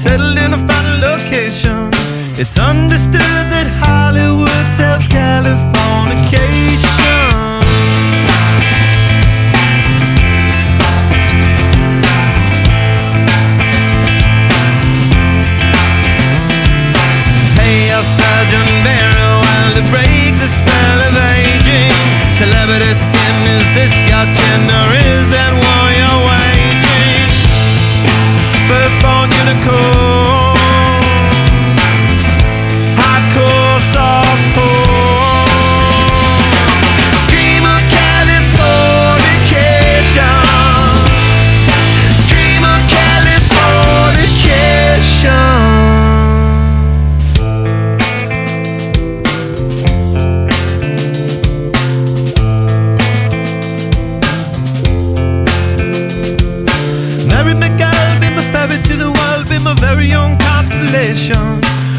settled in a final location. It's understood that Hollywood sells Californication. Hey, a surgeon very well to break the spell of aging. Celebrity skin, is this your chin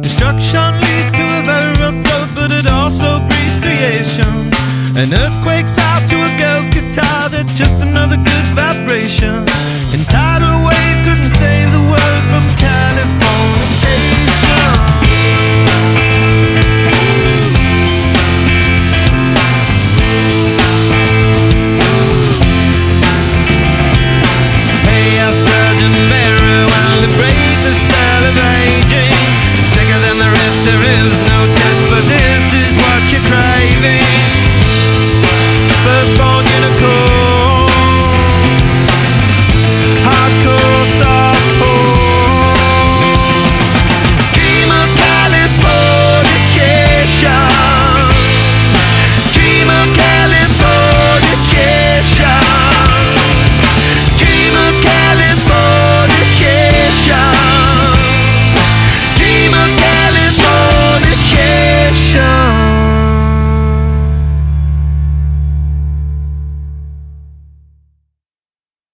Destruction leads to a very rough road, but it also breeds creation. An earthquake's out to a girl's guitar, that's just another good vibration.